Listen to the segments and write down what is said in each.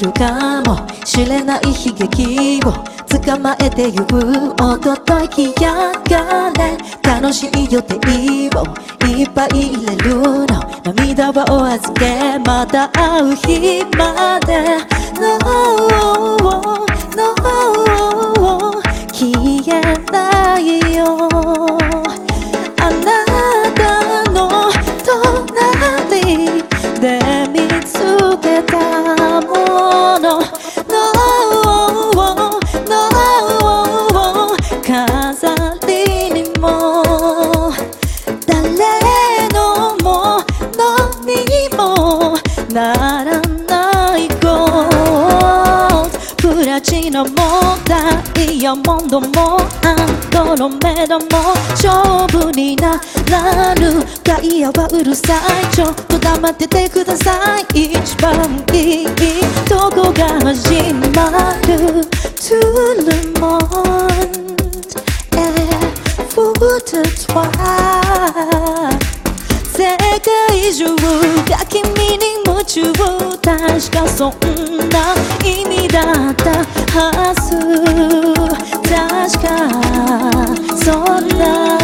るかもしれない悲劇を捕まえてゆく確かそんな意味だったはず。確かそんな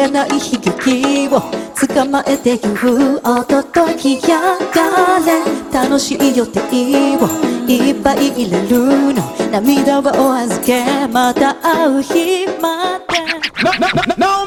れない悲劇を捕まえて言う音と冷やがれ。楽しい予定をいっぱい入れるの。涙はお預けまた会う日まで。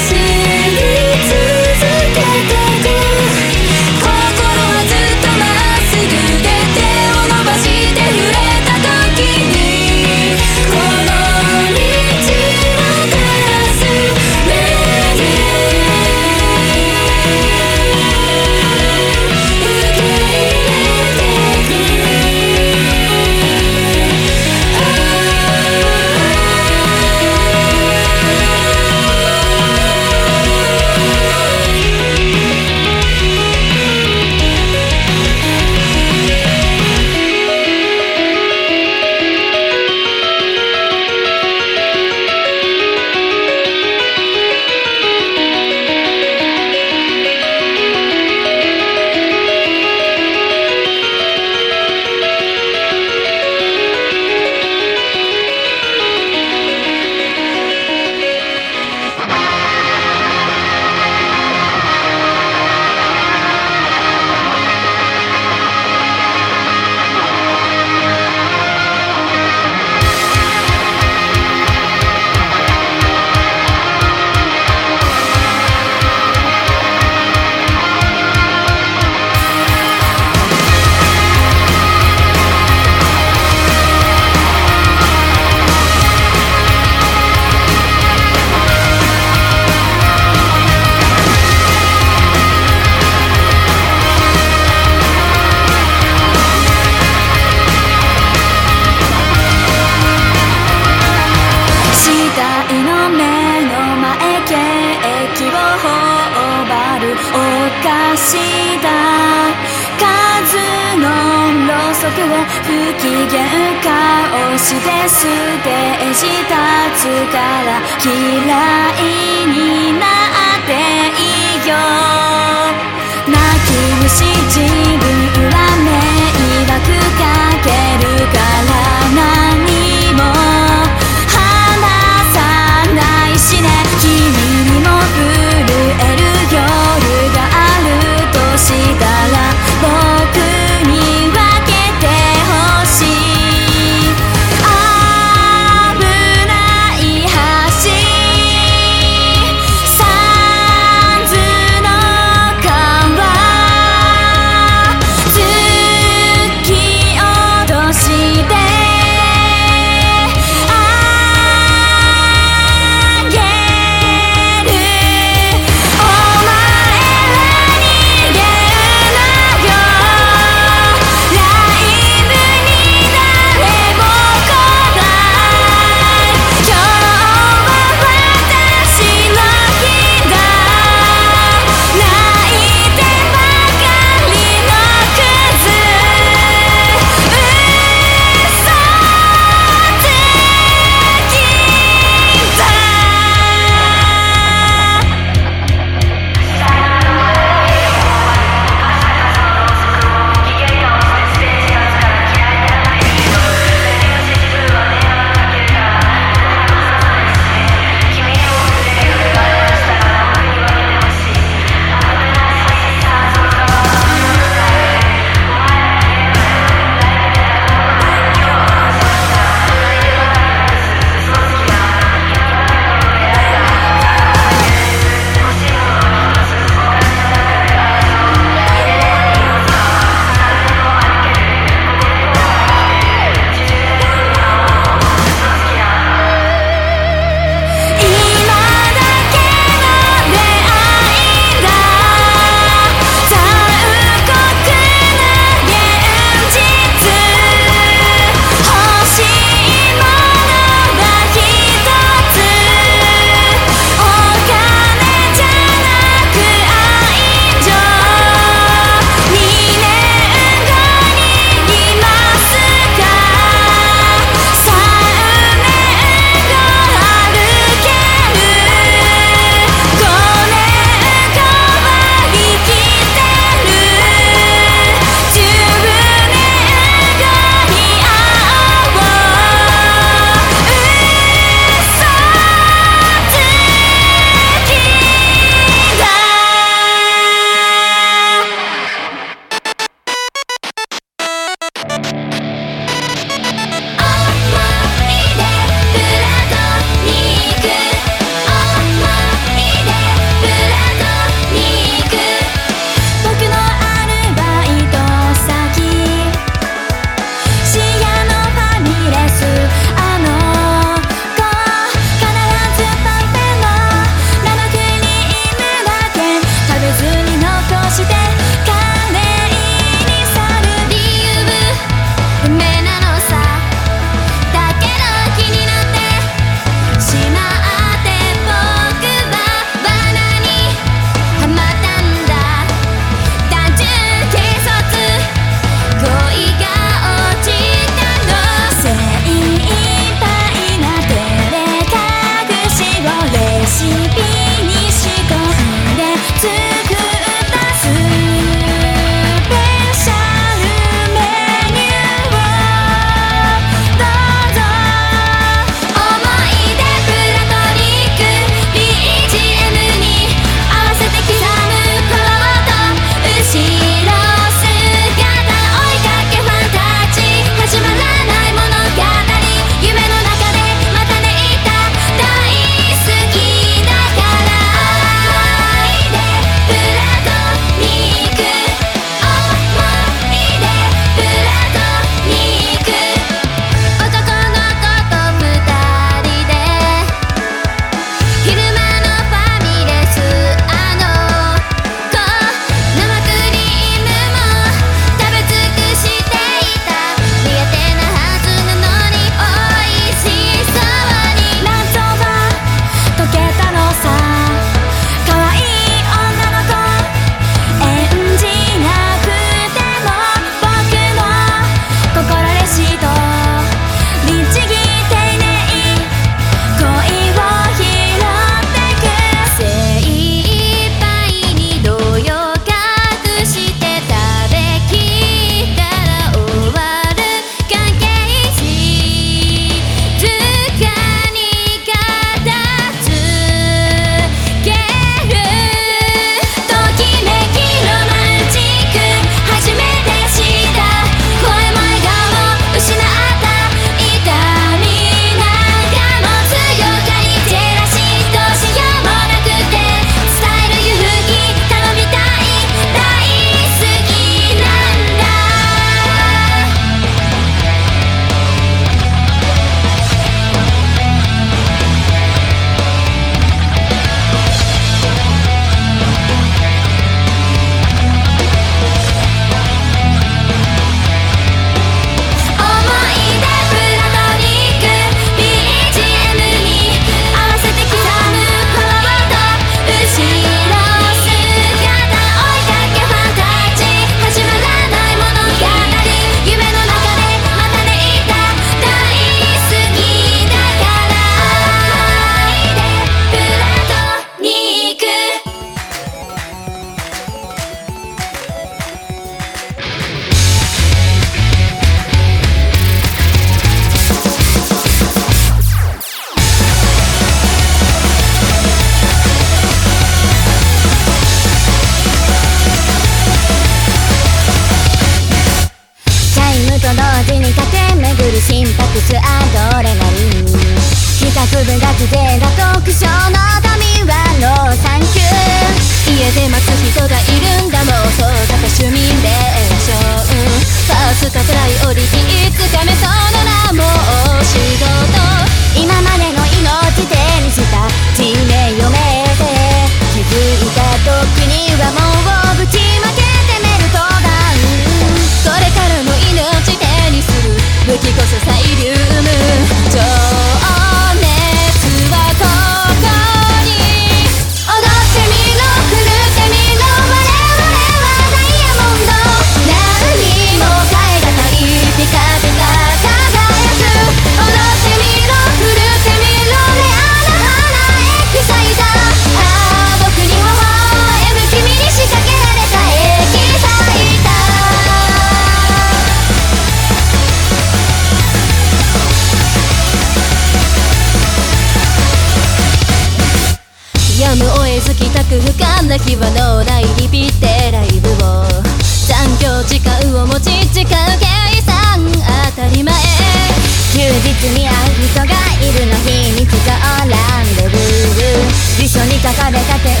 れた天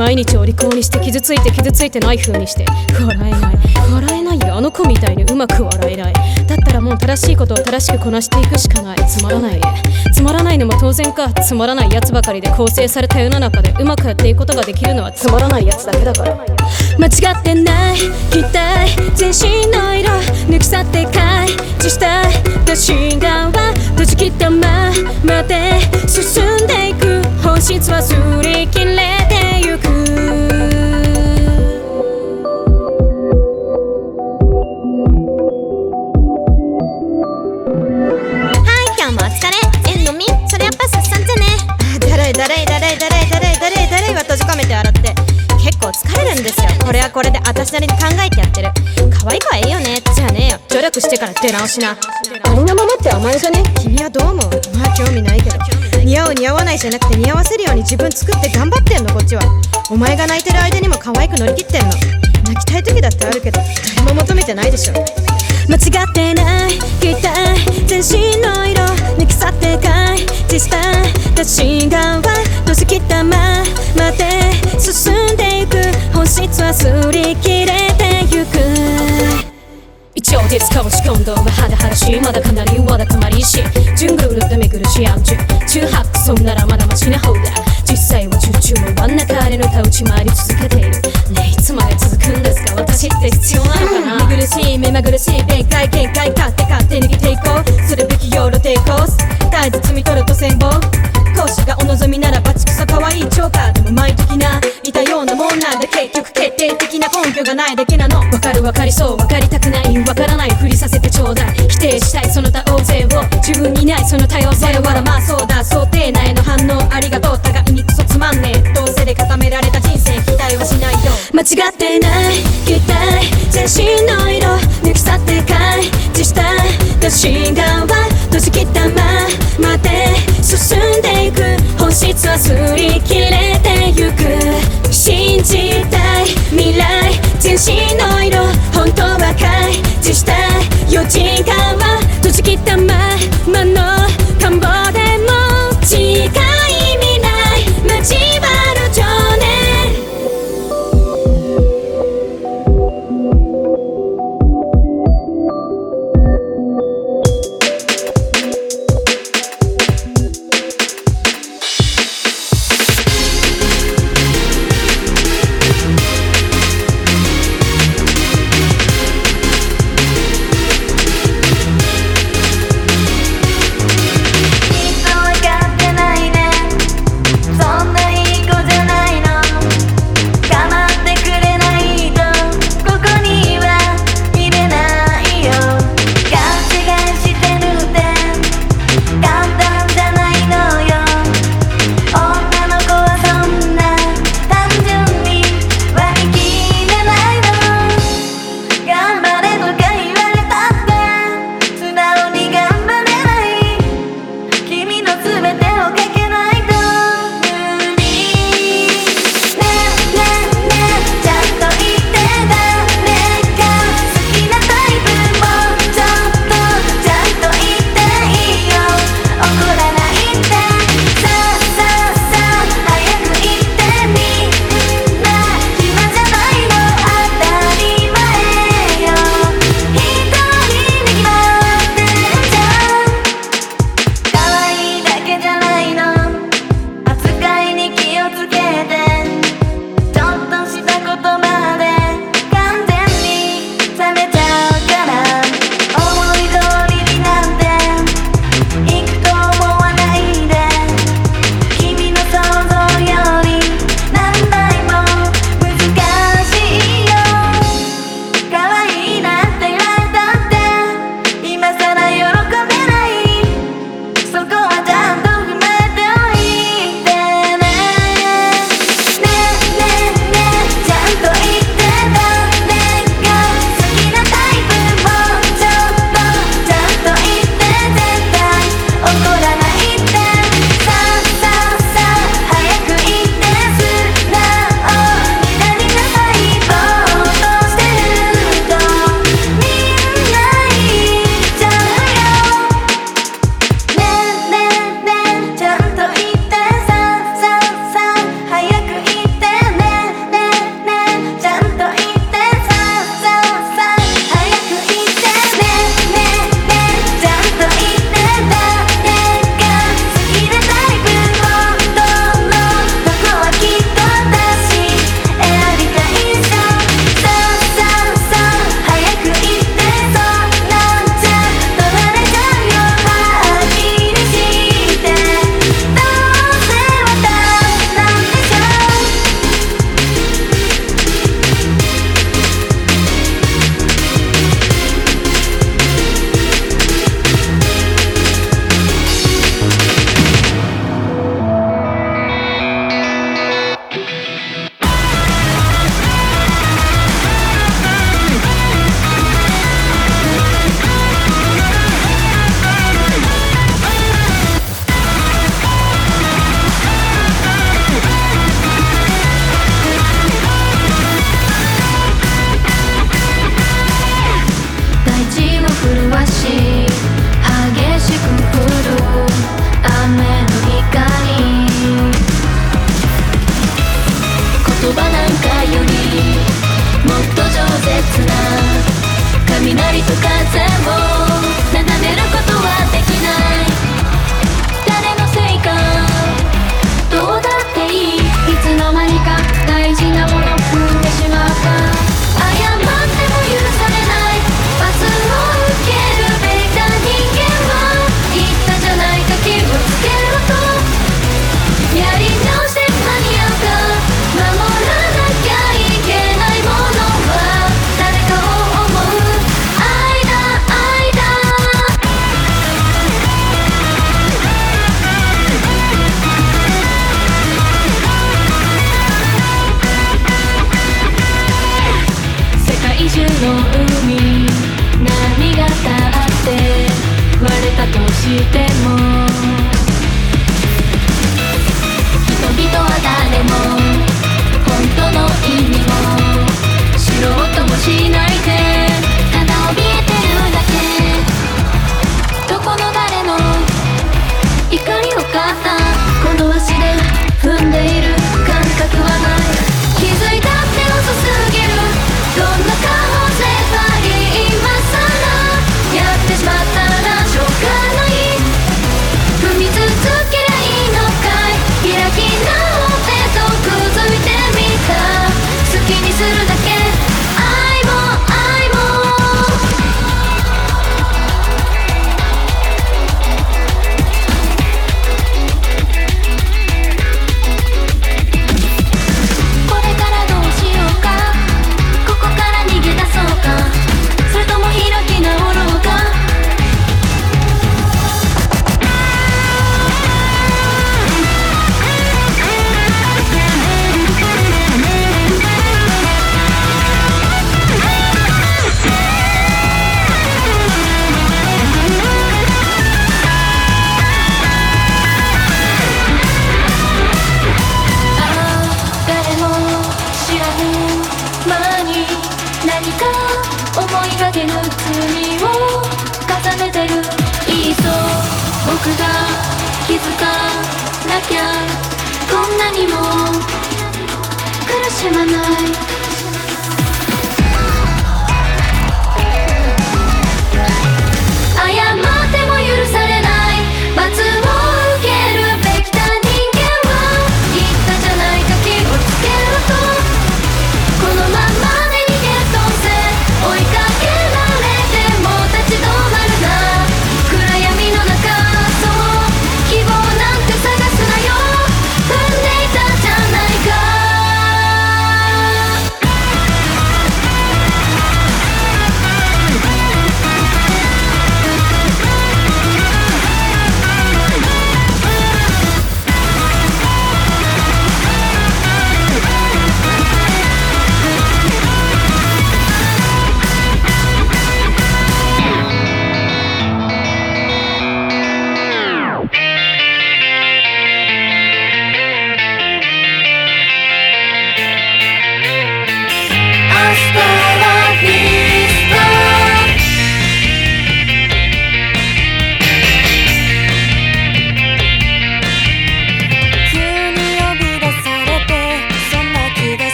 毎日お利口にして傷ついて傷ついてない風にして。笑えない。笑えないよ。あの子みたいにうまく笑えない。だったらもう正しいことを正しくこなしていくしかない。つまらないつまらないのも当然か。つまらないやつばかりで構成された世の中でうまくやっていくことができるのはつまらないやつだけだから。間違ってない。期待全身の色。抜き去って開示したい私側閉じ切ったままで進んでいく。本質は擦り切れ。これはこれで私なりに考えてやってる。可愛い子はいいよね。じゃね。えよ努力してから出直しな。ありのままって甘えじゃね？君はどう思う？まあ興味ないけど。似合う似合わないじゃなくて似合わせるように自分作って頑張ってんのこっちは。お前が泣いてる間にも可愛く乗り切ってんの。泣きたい時だってあるけど誰も求めてないでしょ。間違ってない。期待。全身の色抜き去って開示した私側閉一応手使うし今度は肌晴らしまだかなりわだかまりしジュングルで巡るシアンチュン中。中白そんならまだマシな方だ。実際はチュチュの真ん中での歌打ち回り続けている。ねいつまで続くんですか？私って必要なのかな？見苦しい目まぐるしい弁解見解勝手勝手逃げていこう。するべきよろ抵抗。絶えず摘み取ると戦望講師がお望みならバチクソ可愛いチョーカーでも前的な似たようなもんなんだ結局決定的な根拠がないだけなの。わかるわかりそう。わかりた放題否定したいその他大勢を自分にないその多様性わらまあそうだ想定内の反応ありがとう互いにクソつまんねえどうせで固められた人生期待はしないよ。間違ってない期待全身の色抜き去って感じした自信が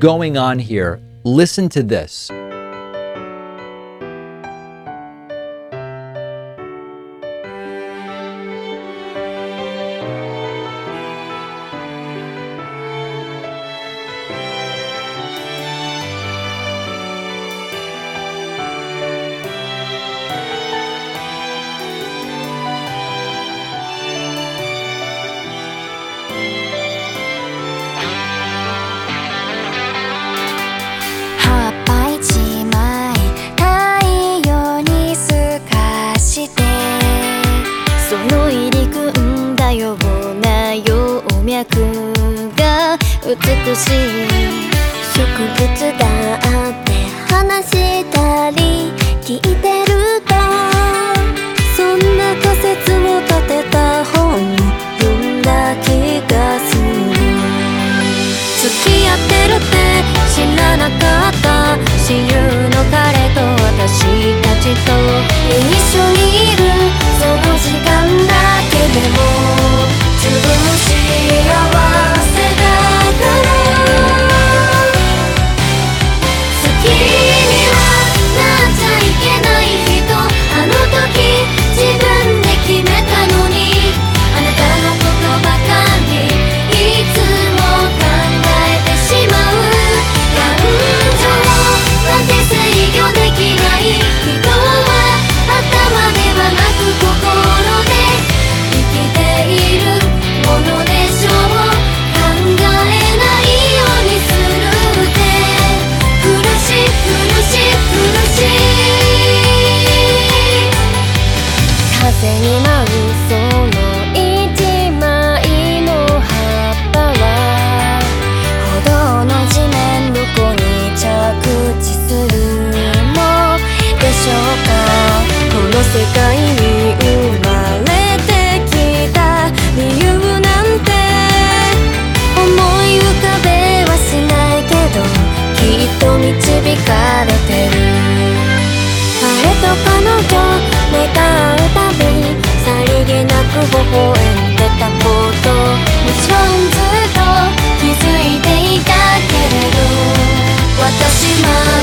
going on here. Listen to this. 美しい植物だって話したり聞いてると。そんな仮説を立てた本を読んだ気がする。付き合ってるって知らなかった。親友の彼と私たちと。一緒にいるその時間だけでも。自分しまう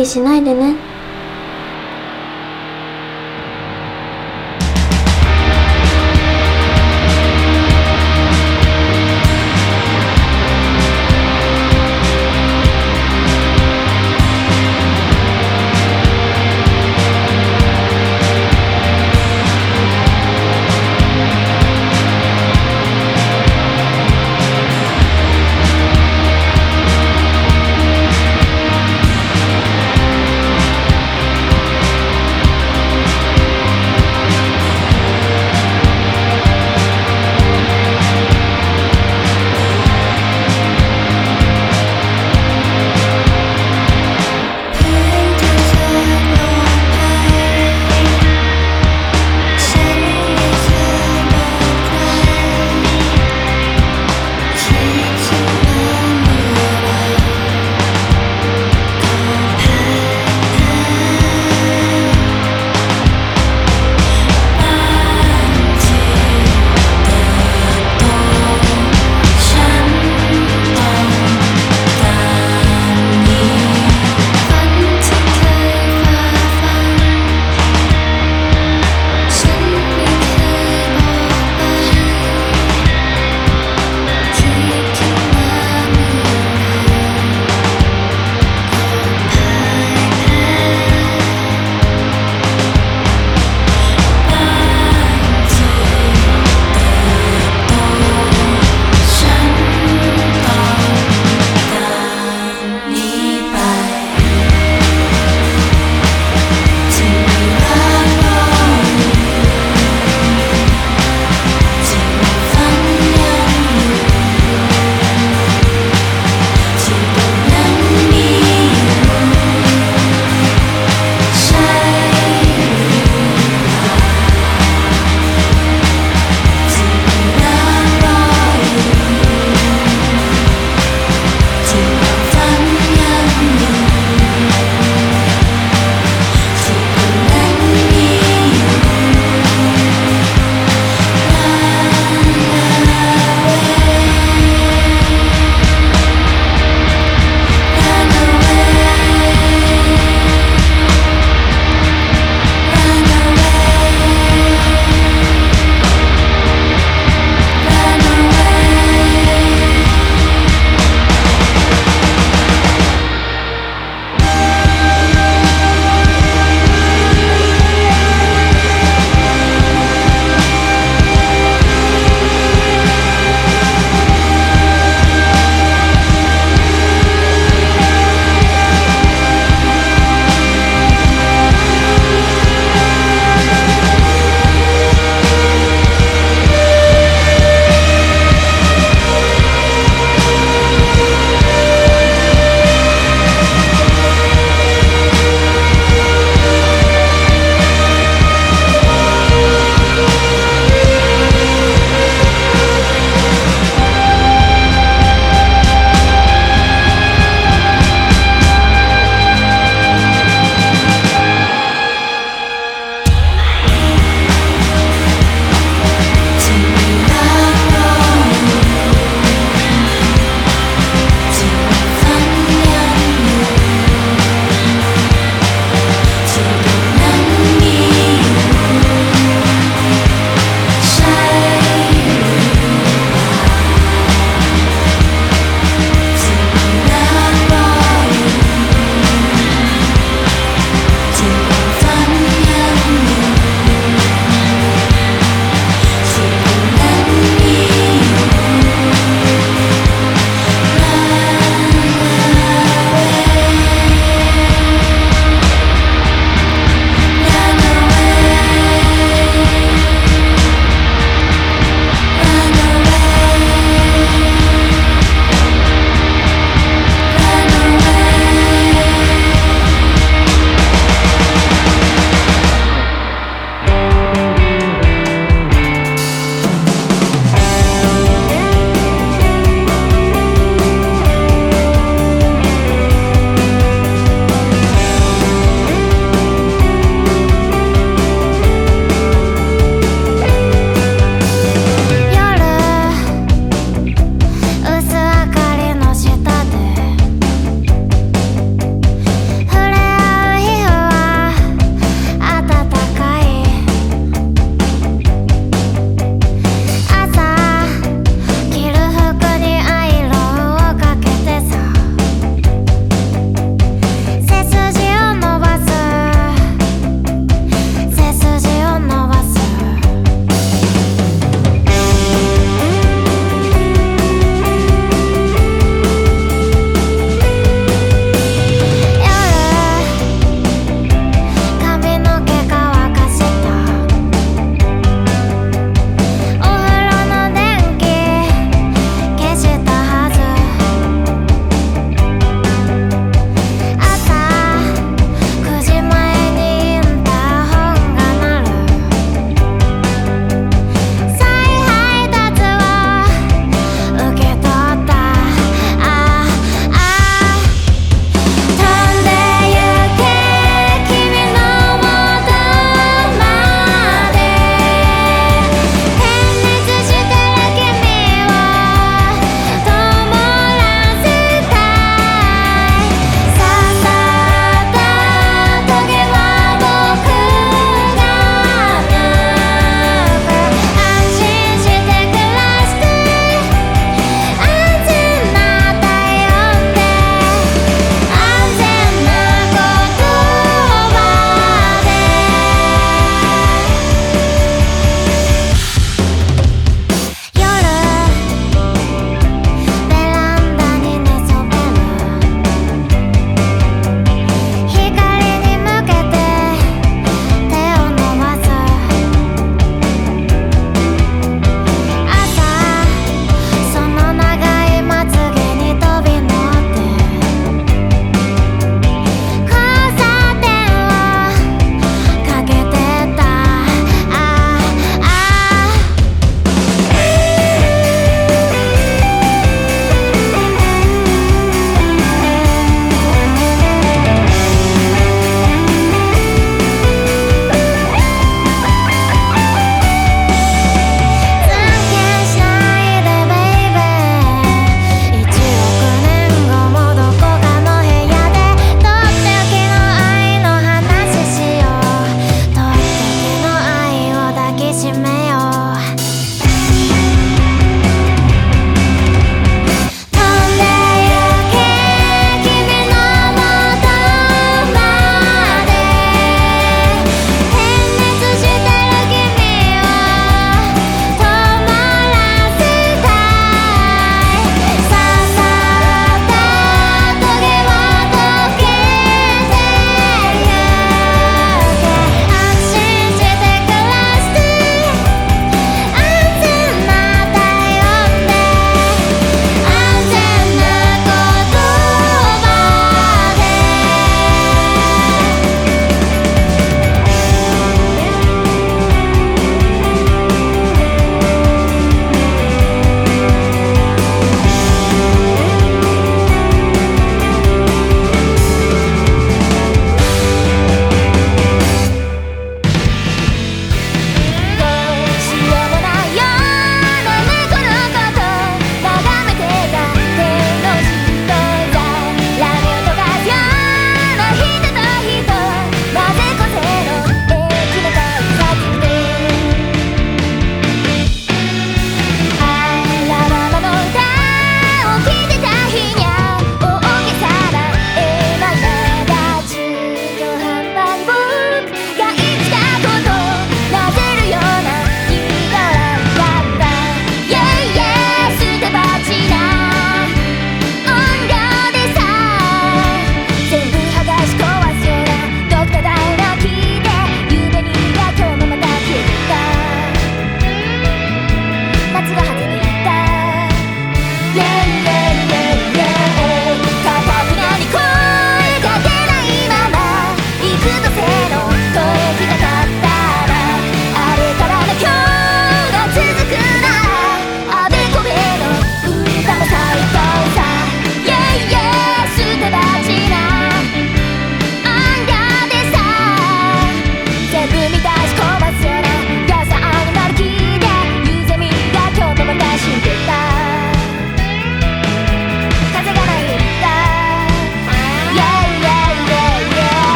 理しないでね。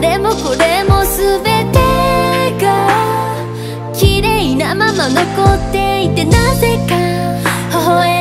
れもこれも全てが綺麗なまま残っていてなぜか微笑